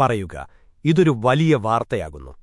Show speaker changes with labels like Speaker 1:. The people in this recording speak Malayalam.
Speaker 1: പറയുക. ഇതൊരു വലിയ വാർത്തയാകുന്നു.